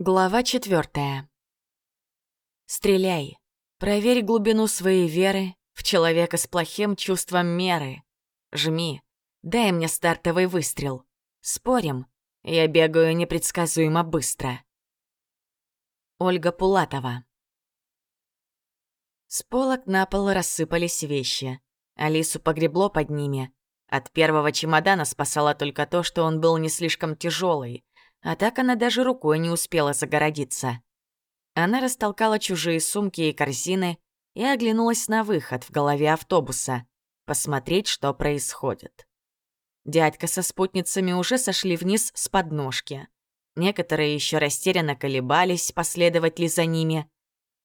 Глава четвертая. Стреляй. Проверь глубину своей веры в человека с плохим чувством меры. Жми. Дай мне стартовый выстрел. Спорим. Я бегаю непредсказуемо быстро. Ольга Пулатова. С полок на пол рассыпались вещи. Алису погребло под ними. От первого чемодана спасало только то, что он был не слишком тяжелый. А так она даже рукой не успела загородиться. Она растолкала чужие сумки и корзины и оглянулась на выход в голове автобуса, посмотреть, что происходит. Дядька со спутницами уже сошли вниз с подножки. Некоторые еще растерянно колебались, последовать ли за ними.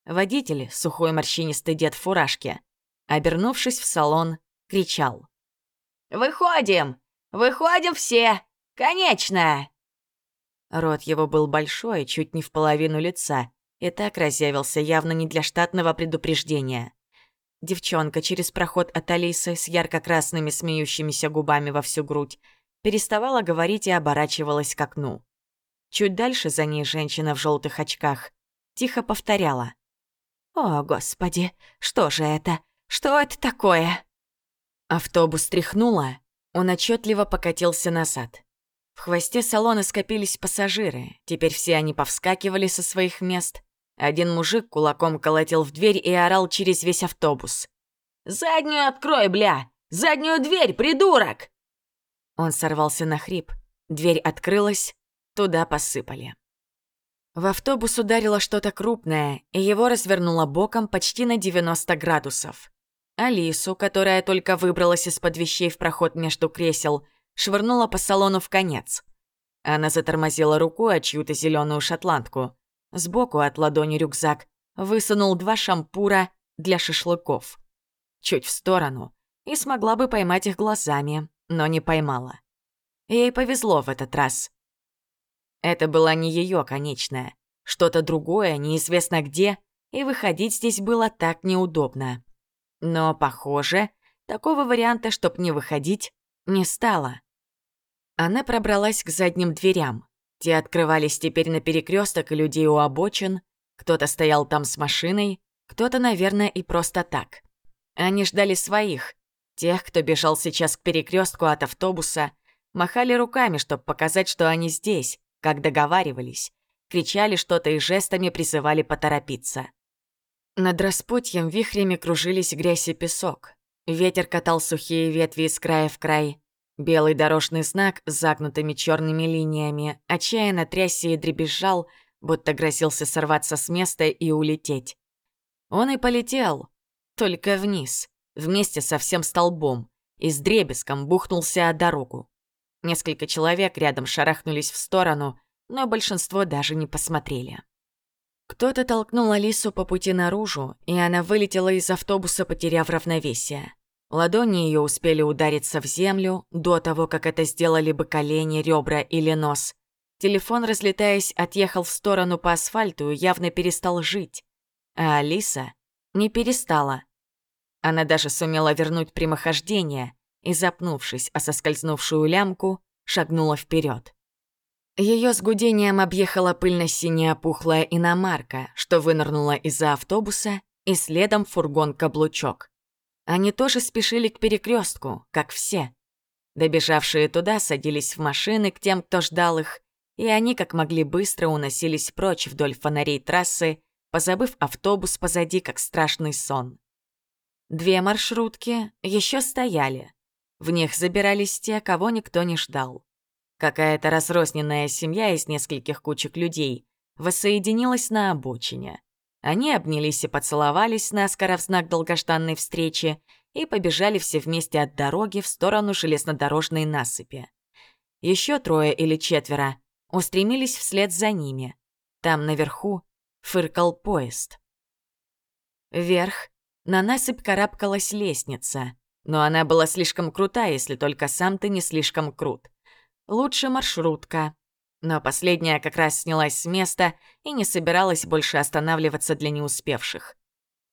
Водитель, сухой морщинистый дед в фуражке, обернувшись в салон, кричал. «Выходим! Выходим все! Конечно!» Рот его был большой, чуть не в половину лица, и так разъявился явно не для штатного предупреждения. Девчонка через проход от Алисы с ярко-красными смеющимися губами во всю грудь переставала говорить и оборачивалась к окну. Чуть дальше за ней женщина в желтых очках тихо повторяла. «О, Господи, что же это? Что это такое?» Автобус тряхнуло, он отчетливо покатился назад. В хвосте салона скопились пассажиры. Теперь все они повскакивали со своих мест. Один мужик кулаком колотил в дверь и орал через весь автобус. «Заднюю открой, бля! Заднюю дверь, придурок!» Он сорвался на хрип. Дверь открылась, туда посыпали. В автобус ударило что-то крупное, и его развернуло боком почти на 90 градусов. Алису, которая только выбралась из-под вещей в проход между кресел, швырнула по салону в конец. Она затормозила рукой о чью-то зеленую шотландку. Сбоку от ладони рюкзак высунул два шампура для шашлыков. Чуть в сторону, и смогла бы поймать их глазами, но не поймала. Ей повезло в этот раз. Это была не ее конечная, что-то другое, неизвестно где, и выходить здесь было так неудобно. Но, похоже, такого варианта, чтоб не выходить, не стало. Она пробралась к задним дверям. Те открывались теперь на перекресток и людей у обочин. Кто-то стоял там с машиной, кто-то, наверное, и просто так. Они ждали своих, тех, кто бежал сейчас к перекрестку от автобуса, махали руками, чтобы показать, что они здесь, как договаривались, кричали что-то и жестами призывали поторопиться. Над распутьем вихрями кружились грязь и песок. Ветер катал сухие ветви из края в край. Белый дорожный знак с загнутыми черными линиями отчаянно трясся и дребезжал, будто грозился сорваться с места и улететь. Он и полетел, только вниз, вместе со всем столбом, и с дребезгом бухнулся о дорогу. Несколько человек рядом шарахнулись в сторону, но большинство даже не посмотрели. Кто-то толкнул Алису по пути наружу, и она вылетела из автобуса, потеряв равновесие. Ладони ее успели удариться в землю до того, как это сделали бы колени, ребра или нос. Телефон, разлетаясь, отъехал в сторону по асфальту и явно перестал жить. А Алиса не перестала. Она даже сумела вернуть прямохождение и, запнувшись о соскользнувшую лямку, шагнула вперед. Ее с гудением объехала пыльно-синяя пухлая иномарка, что вынырнула из-за автобуса, и следом фургон-каблучок. Они тоже спешили к перекрестку, как все. Добежавшие туда садились в машины к тем, кто ждал их, и они как могли быстро уносились прочь вдоль фонарей трассы, позабыв автобус позади, как страшный сон. Две маршрутки еще стояли. В них забирались те, кого никто не ждал. Какая-то разрозненная семья из нескольких кучек людей воссоединилась на обочине. Они обнялись и поцеловались наскоро в знак долгожданной встречи и побежали все вместе от дороги в сторону железнодорожной насыпи. Еще трое или четверо устремились вслед за ними. Там наверху фыркал поезд. Вверх на насыпь карабкалась лестница, но она была слишком крута, если только сам ты не слишком крут. Лучше маршрутка, но последняя как раз снялась с места и не собиралась больше останавливаться для неуспевших.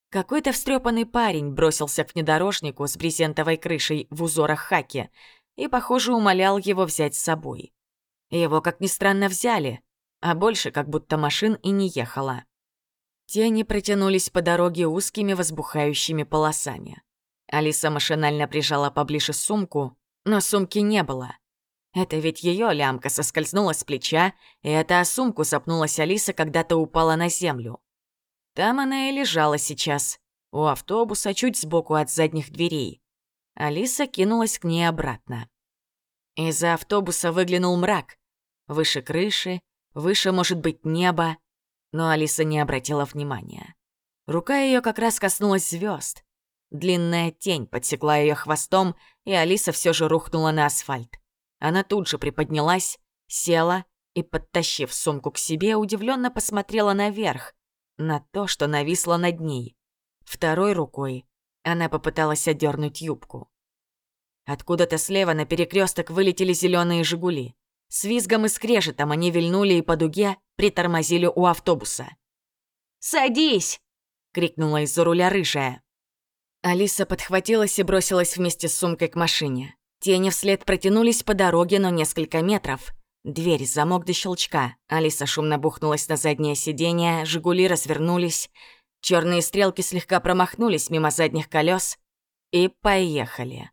Какой-то встрепанный парень бросился к внедорожнику с брезентовой крышей в узорах хаки и, похоже, умолял его взять с собой. Его, как ни странно, взяли. а больше как будто машин и не ехало. Тени протянулись по дороге узкими возбухающими полосами. Алиса машинально прижала поближе сумку, но сумки не было. Это ведь ее лямка соскользнула с плеча, и это о сумку запнулась Алиса, когда-то упала на землю. Там она и лежала сейчас, у автобуса, чуть сбоку от задних дверей. Алиса кинулась к ней обратно. Из-за автобуса выглянул мрак. Выше крыши, выше, может быть, небо. Но Алиса не обратила внимания. Рука ее как раз коснулась звезд. Длинная тень подсекла ее хвостом, и Алиса все же рухнула на асфальт. Она тут же приподнялась, села и, подтащив сумку к себе, удивленно посмотрела наверх, на то, что нависло над ней. Второй рукой она попыталась отдернуть юбку. Откуда-то слева на перекресток вылетели зеленые Жигули. С визгом и скрежетом они вильнули и по дуге притормозили у автобуса. «Садись!» — крикнула из-за руля рыжая. Алиса подхватилась и бросилась вместе с сумкой к машине. Тени вслед протянулись по дороге, но несколько метров. Дверь, замок до щелчка. Алиса шумно бухнулась на заднее сиденье, «Жигули» развернулись. Черные стрелки слегка промахнулись мимо задних колес и поехали.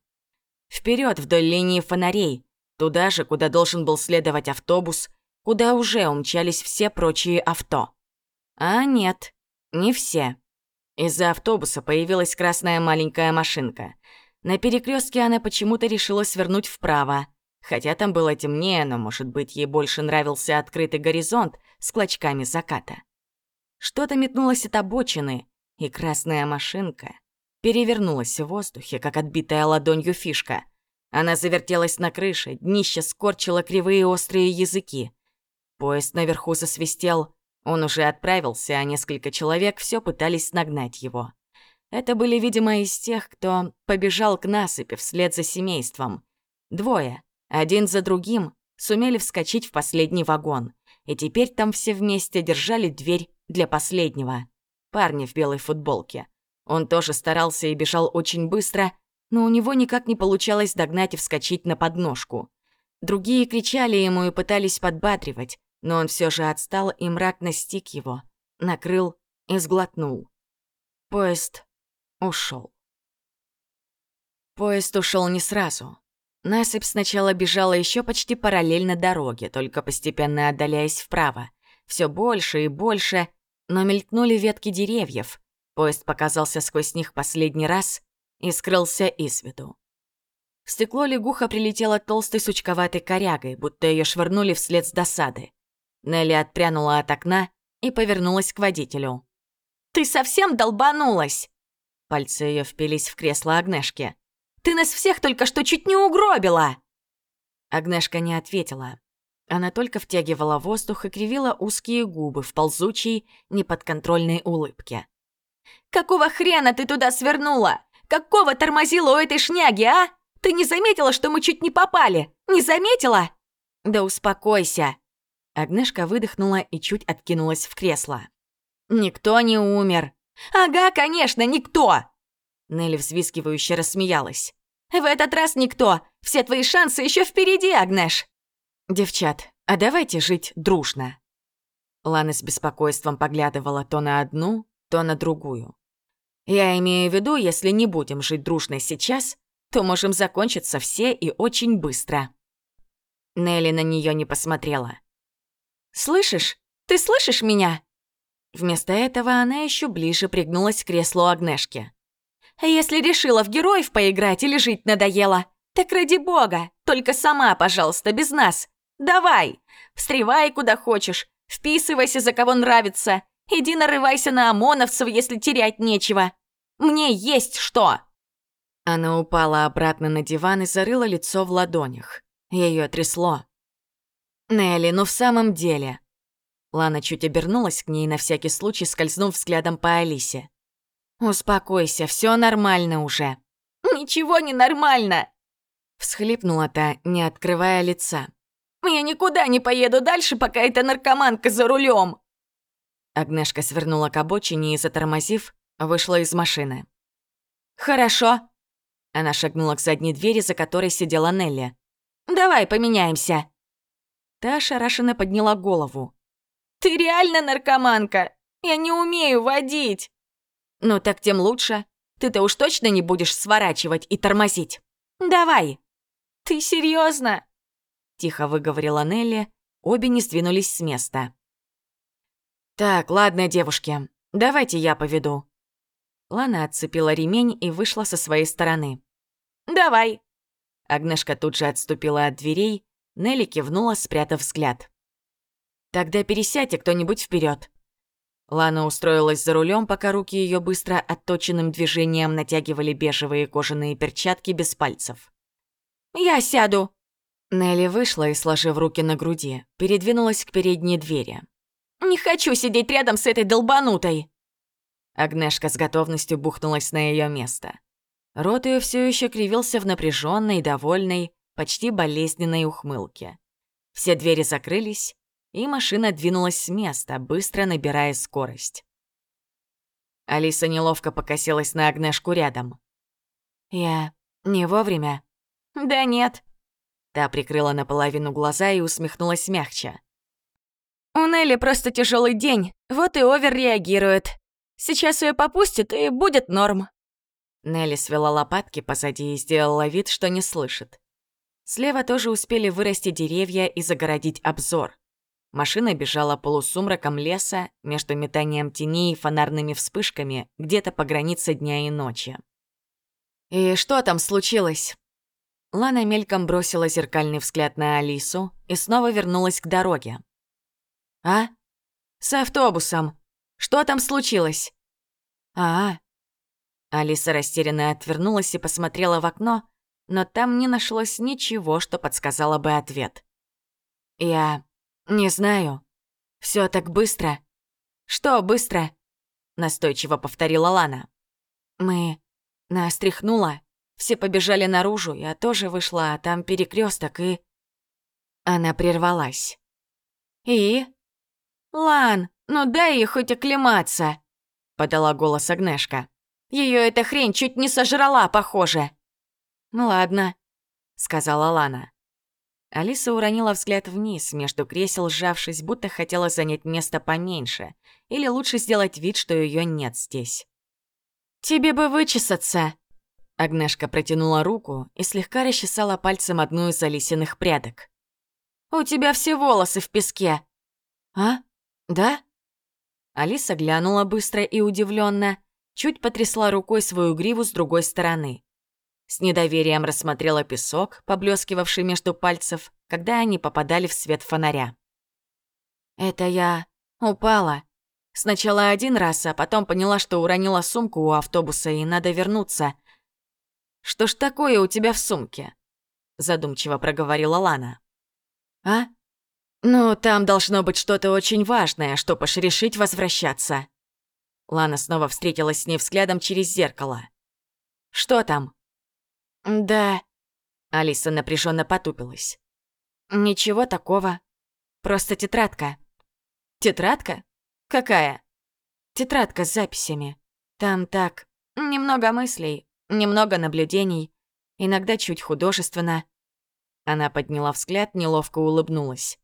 Вперед вдоль линии фонарей, туда же, куда должен был следовать автобус, куда уже умчались все прочие авто. А нет, не все. Из-за автобуса появилась красная маленькая машинка. На перекрестке она почему-то решила свернуть вправо. Хотя там было темнее, но, может быть, ей больше нравился открытый горизонт с клочками заката. Что-то метнулось от обочины, и красная машинка перевернулась в воздухе, как отбитая ладонью фишка. Она завертелась на крыше, днище скорчило кривые острые языки. Поезд наверху засвистел, он уже отправился, а несколько человек все пытались нагнать его. Это были, видимо, из тех, кто побежал к насыпи вслед за семейством. Двое, один за другим, сумели вскочить в последний вагон, и теперь там все вместе держали дверь для последнего. Парня в белой футболке. Он тоже старался и бежал очень быстро, но у него никак не получалось догнать и вскочить на подножку. Другие кричали ему и пытались подбадривать, но он все же отстал, и мрак настиг его, накрыл и сглотнул. Поезд ушел. Поезд ушел не сразу. Насыпь сначала бежала еще почти параллельно дороге, только постепенно отдаляясь вправо. Все больше и больше, но мелькнули ветки деревьев. Поезд показался сквозь них последний раз и скрылся из виду. В стекло лягуха прилетела толстой сучковатой корягой, будто ее швырнули вслед с досады. Нелли отпрянула от окна и повернулась к водителю. «Ты совсем долбанулась!» Пальцы ее впились в кресло Агнешки. «Ты нас всех только что чуть не угробила!» Агнешка не ответила. Она только втягивала воздух и кривила узкие губы в ползучей, неподконтрольной улыбке. «Какого хрена ты туда свернула? Какого тормозила у этой шняги, а? Ты не заметила, что мы чуть не попали? Не заметила?» «Да успокойся!» Агнешка выдохнула и чуть откинулась в кресло. «Никто не умер». «Ага, конечно, никто!» Нелли взвискивающе рассмеялась. «В этот раз никто. Все твои шансы еще впереди, Агнеш!» «Девчат, а давайте жить дружно!» Лана с беспокойством поглядывала то на одну, то на другую. «Я имею в виду, если не будем жить дружно сейчас, то можем закончиться все и очень быстро». Нелли на нее не посмотрела. «Слышишь? Ты слышишь меня?» Вместо этого она еще ближе пригнулась к креслу Агнешки. «Если решила в героев поиграть или жить надоело, так ради бога, только сама, пожалуйста, без нас. Давай, встревай куда хочешь, вписывайся за кого нравится, иди нарывайся на ОМОНовцев, если терять нечего. Мне есть что!» Она упала обратно на диван и зарыла лицо в ладонях. Ее трясло. «Нелли, ну в самом деле...» Лана чуть обернулась к ней на всякий случай, скользнув взглядом по Алисе. «Успокойся, все нормально уже». «Ничего не нормально!» Всхлипнула та, не открывая лица. «Я никуда не поеду дальше, пока эта наркоманка за рулем!» Агнешка свернула к обочине и, затормозив, вышла из машины. «Хорошо». Она шагнула к задней двери, за которой сидела Нелли. «Давай поменяемся». Та ошарашенно подняла голову. Ты реально наркоманка? Я не умею водить!» «Ну так тем лучше. Ты-то уж точно не будешь сворачивать и тормозить. Давай!» «Ты серьезно? Тихо выговорила Нелли, обе не сдвинулись с места. «Так, ладно, девушки, давайте я поведу». Лана отцепила ремень и вышла со своей стороны. «Давай!» Агнешка тут же отступила от дверей, Нелли кивнула, спрятав взгляд. «Тогда пересядьте кто-нибудь вперед. Лана устроилась за рулем, пока руки ее быстро отточенным движением натягивали бежевые кожаные перчатки без пальцев. «Я сяду!» Нелли вышла и, сложив руки на груди, передвинулась к передней двери. «Не хочу сидеть рядом с этой долбанутой!» Агнешка с готовностью бухнулась на ее место. Рот ее все еще кривился в напряженной, довольной, почти болезненной ухмылке. Все двери закрылись, и машина двинулась с места, быстро набирая скорость. Алиса неловко покосилась на Агнешку рядом. «Я не вовремя?» «Да нет». Та прикрыла наполовину глаза и усмехнулась мягче. «У Нелли просто тяжелый день, вот и Овер реагирует. Сейчас ее попустит, и будет норм». Нелли свела лопатки позади и сделала вид, что не слышит. Слева тоже успели вырасти деревья и загородить обзор. Машина бежала полусумраком леса между метанием теней и фонарными вспышками где-то по границе дня и ночи. «И что там случилось?» Лана мельком бросила зеркальный взгляд на Алису и снова вернулась к дороге. «А? С автобусом. Что там случилось?» «А, Алиса растерянно отвернулась и посмотрела в окно, но там не нашлось ничего, что подсказало бы ответ. «Я «Не знаю. Все так быстро». «Что быстро?» — настойчиво повторила Лана. «Мы... Нас тряхнуло. Все побежали наружу, я тоже вышла, а там перекресток и...» Она прервалась. «И?» «Лан, ну дай ей хоть оклематься!» — подала голос Агнешка. Ее эта хрень чуть не сожрала, похоже!» «Ладно», — сказала Лана. Алиса уронила взгляд вниз, между кресел сжавшись, будто хотела занять место поменьше, или лучше сделать вид, что ее нет здесь. «Тебе бы вычесаться!» Агнешка протянула руку и слегка расчесала пальцем одну из Алисиных прядок. «У тебя все волосы в песке!» «А? Да?» Алиса глянула быстро и удивленно, чуть потрясла рукой свою гриву с другой стороны. С недоверием рассмотрела песок, поблескивавший между пальцев, когда они попадали в свет фонаря. «Это я упала. Сначала один раз, а потом поняла, что уронила сумку у автобуса и надо вернуться. Что ж такое у тебя в сумке?» Задумчиво проговорила Лана. «А? Ну, там должно быть что-то очень важное, чтобы решить возвращаться». Лана снова встретилась с ней взглядом через зеркало. «Что там?» «Да...» Алиса напряженно потупилась. «Ничего такого. Просто тетрадка». «Тетрадка? Какая?» «Тетрадка с записями. Там так... Немного мыслей, немного наблюдений, иногда чуть художественно». Она подняла взгляд, неловко улыбнулась.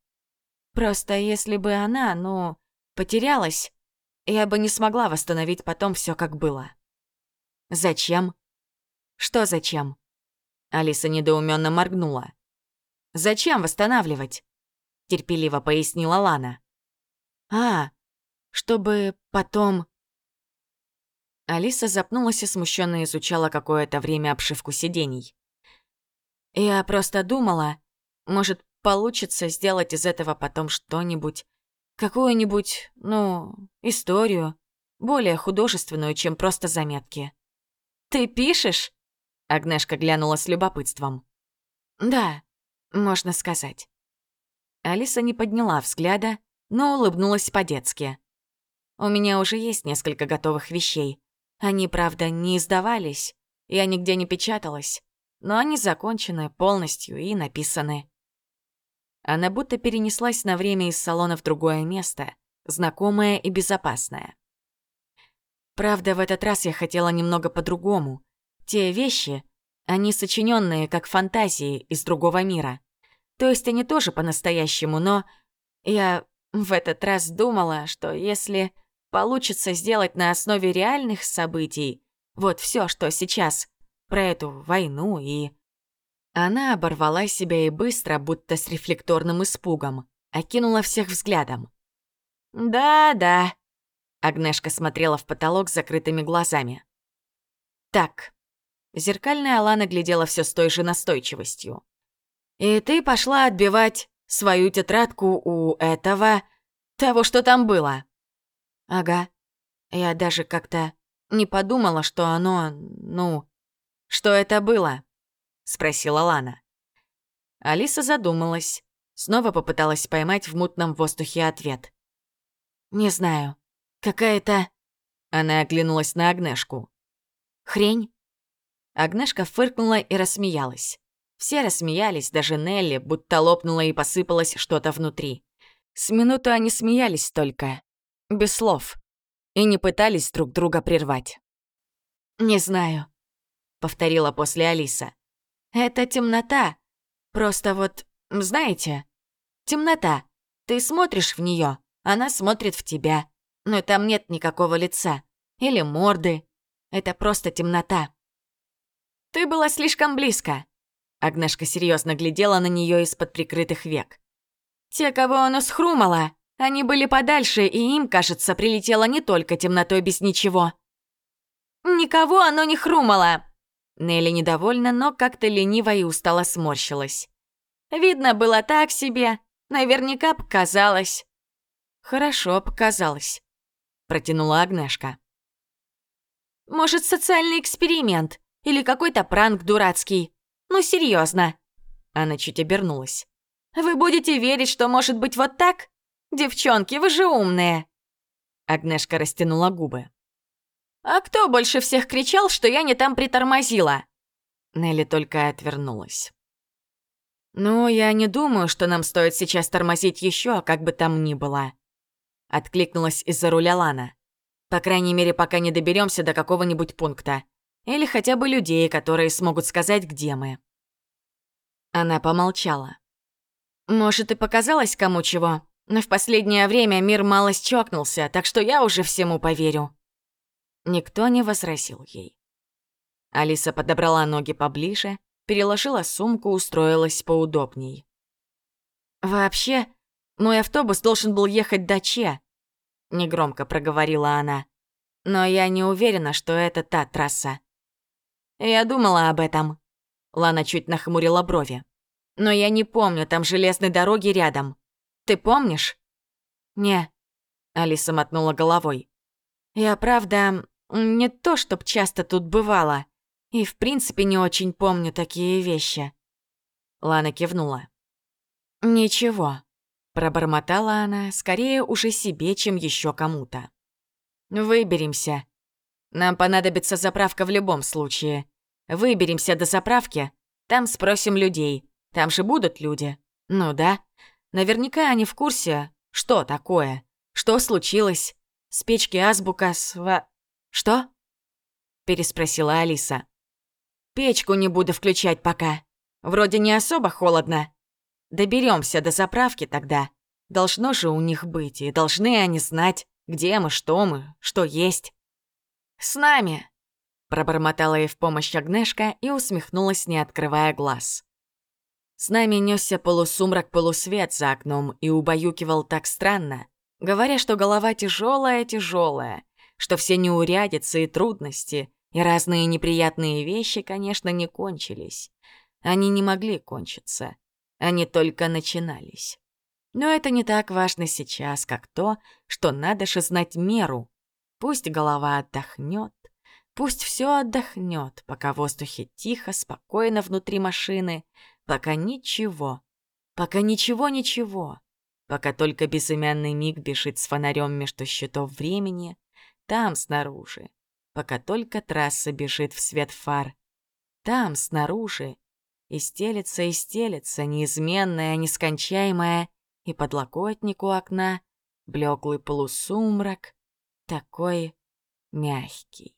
«Просто если бы она, ну, потерялась, я бы не смогла восстановить потом все как было». «Зачем?» «Что зачем?» Алиса недоуменно моргнула. «Зачем восстанавливать?» — терпеливо пояснила Лана. «А, чтобы потом...» Алиса запнулась и смущенно изучала какое-то время обшивку сидений. «Я просто думала, может, получится сделать из этого потом что-нибудь, какую-нибудь, ну, историю, более художественную, чем просто заметки». «Ты пишешь?» Агнешка глянула с любопытством. «Да, можно сказать». Алиса не подняла взгляда, но улыбнулась по-детски. «У меня уже есть несколько готовых вещей. Они, правда, не издавались, я нигде не печаталась, но они закончены полностью и написаны». Она будто перенеслась на время из салона в другое место, знакомое и безопасное. Правда, в этот раз я хотела немного по-другому — те вещи, они сочиненные как фантазии из другого мира. То есть они тоже по-настоящему, но я в этот раз думала, что если получится сделать на основе реальных событий вот все, что сейчас, про эту войну и... Она оборвала себя и быстро, будто с рефлекторным испугом, окинула всех взглядом. «Да-да», — Агнешка смотрела в потолок с закрытыми глазами. «Так». Зеркальная Алана глядела все с той же настойчивостью. «И ты пошла отбивать свою тетрадку у этого... того, что там было?» «Ага. Я даже как-то не подумала, что оно... ну... что это было?» — спросила Лана. Алиса задумалась. Снова попыталась поймать в мутном воздухе ответ. «Не знаю. Какая-то...» Она оглянулась на Агнешку. «Хрень?» Агнешка фыркнула и рассмеялась. Все рассмеялись, даже Нелли, будто лопнула и посыпалось что-то внутри. С минуту они смеялись только, без слов, и не пытались друг друга прервать. «Не знаю», — повторила после Алиса. «Это темнота. Просто вот, знаете, темнота. Ты смотришь в нее, она смотрит в тебя, но там нет никакого лица или морды. Это просто темнота». «Ты была слишком близко», Агнешка серьезно глядела на нее из-под прикрытых век. «Те, кого оно схрумало, они были подальше, и им, кажется, прилетело не только темнотой без ничего». «Никого оно не хрумало!» Нелли недовольна, но как-то лениво и устало сморщилась. «Видно было так себе. Наверняка показалось». «Хорошо показалось», — протянула Агнешка. «Может, социальный эксперимент или какой-то пранк дурацкий. Ну, серьезно. Она чуть обернулась. «Вы будете верить, что может быть вот так? Девчонки, вы же умные!» Агнешка растянула губы. «А кто больше всех кричал, что я не там притормозила?» Нелли только отвернулась. «Ну, я не думаю, что нам стоит сейчас тормозить еще, как бы там ни было», — откликнулась из-за руля Лана. «По крайней мере, пока не доберемся до какого-нибудь пункта. Или хотя бы людей, которые смогут сказать, где мы. Она помолчала. Может, и показалось кому чего, но в последнее время мир мало чокнулся, так что я уже всему поверю. Никто не возразил ей. Алиса подобрала ноги поближе, переложила сумку, устроилась поудобней. «Вообще, мой автобус должен был ехать до Че», — негромко проговорила она. «Но я не уверена, что это та трасса. «Я думала об этом». Лана чуть нахмурила брови. «Но я не помню, там железной дороги рядом. Ты помнишь?» «Не», — Алиса мотнула головой. «Я, правда, не то, чтоб часто тут бывала. И, в принципе, не очень помню такие вещи». Лана кивнула. «Ничего», — пробормотала она, скорее уже себе, чем еще кому-то. «Выберемся. Нам понадобится заправка в любом случае. Выберемся до заправки, там спросим людей. Там же будут люди. Ну да. Наверняка они в курсе, что такое, что случилось. С печки азбука сва... Что? Переспросила Алиса. Печку не буду включать пока. Вроде не особо холодно. Доберемся до заправки тогда. Должно же у них быть, и должны они знать, где мы, что мы, что есть. «С нами!» Пробормотала ей в помощь Агнешка и усмехнулась, не открывая глаз. С нами несся полусумрак-полусвет за окном и убаюкивал так странно, говоря, что голова тяжелая-тяжелая, что все неурядицы и трудности и разные неприятные вещи, конечно, не кончились. Они не могли кончиться. Они только начинались. Но это не так важно сейчас, как то, что надо же знать меру. Пусть голова отдохнет, Пусть все отдохнет, пока в воздухе тихо, спокойно внутри машины, пока ничего, пока ничего-ничего, пока только безымянный миг бежит с фонарем между щитов времени, там снаружи, пока только трасса бежит в свет фар, там снаружи, и стелется, и стелется, неизменная, нескончаемая, и подлокотник у окна, блеклый полусумрак, такой мягкий.